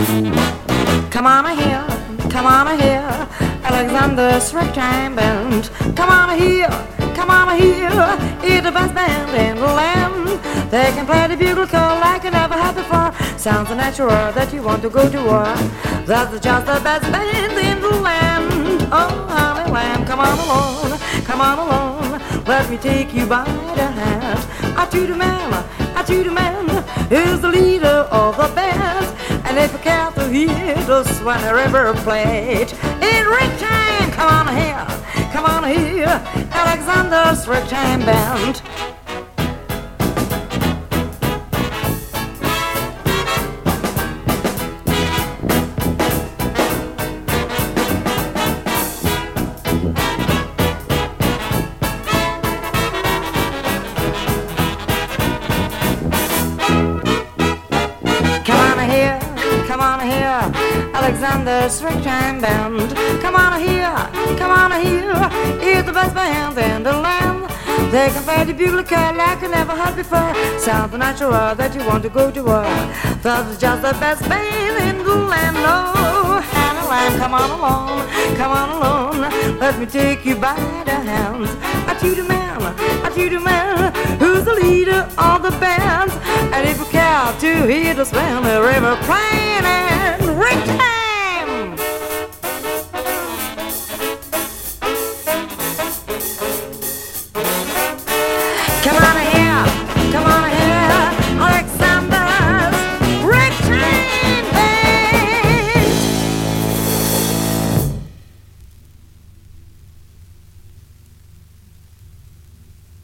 Come on here, come on here, Alexander's Ragtime Band. Come on here, come on here, it's the best band in the land. They can play the bugle call like you never had before. Sounds natural that you want to go to war. That's just the best band in the land. Oh, honey lamb, come on along, come on along. Let me take you by the hand. I to the man, I to the man, is the leader of the band. And if you care to hear this when the river played in ragtime, come on here, come on here, Alexander's ragtime band. Come on here, come on here, Alexander's ragtime band. Come on here, come on here, it's the best band in the land. They can play the call like you never heard before. Sounds natural that you want to go to war. That's just the best band in the land. Oh, honey lamb, come on along, come on along. Let me take you by the hands. I to the man, I to the man, care to hear the river playing